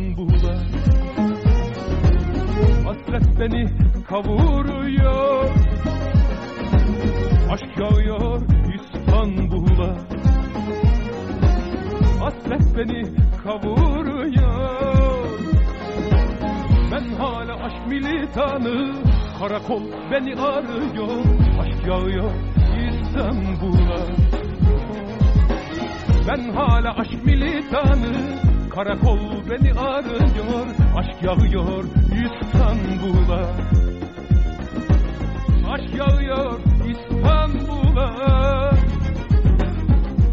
İstanbul'a. Hasret beni kavuruyor. Aşk yağıyor İstanbul'a. Hasret beni kavuruyor. Ben hala aşk militanı Karakol beni arıyor. Aşk yağıyor İstanbul'a. Ben hala aşk militanı Karakol beni arıyor Aşk yağıyor İstanbul'a. Aşk yağıyor İstanbul'a.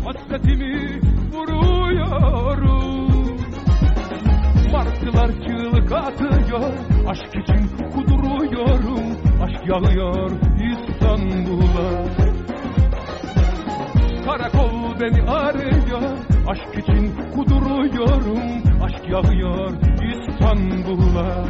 Hasretimi vuruyorum. Martılar çığlık atıyor Aşk için kuduruyorum. Aşk yağıyor İstanbul'a. Karakol beni arıyor Aşk için kuduruyorum Aşk yağıyor İstanbul'a.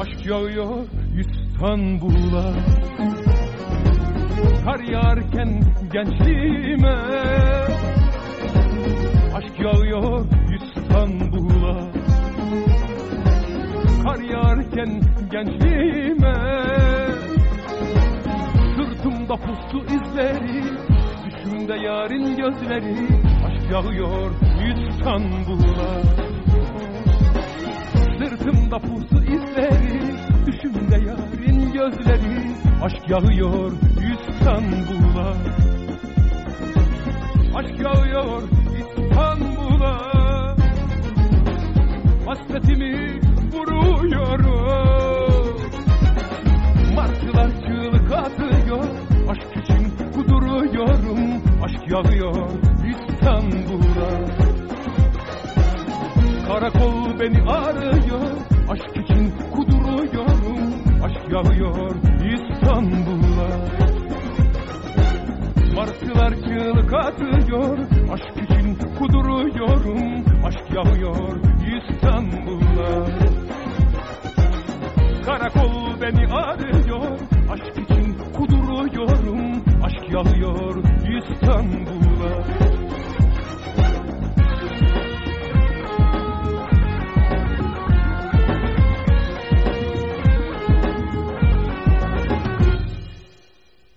Aşk yağıyor İstanbul'a. Kar yağarken gençliğime Kar yağarken gençliğime Sırtımda pusu izleri Düşümde yarın gözleri Aşk yağıyor İstanbul'a. Sırtımda pusu izleri Düşümde yarın gözleri Aşk yağıyor İstanbul'a. Aşk yağıyor İstanbul'a. Hasretimi kuduruyorum Aşk yağıyor İstanbul'a. Karakol beni arıyor Aşk için kuduruyorum. Aşk yağıyor İstanbul'a. Martılar çığlık atıyor Aşk için kuduruyorum. Aşk yağıyor İstanbul'a. Karakol beni arıyor Aşk için kuduruyorum yanıyor İstanbul.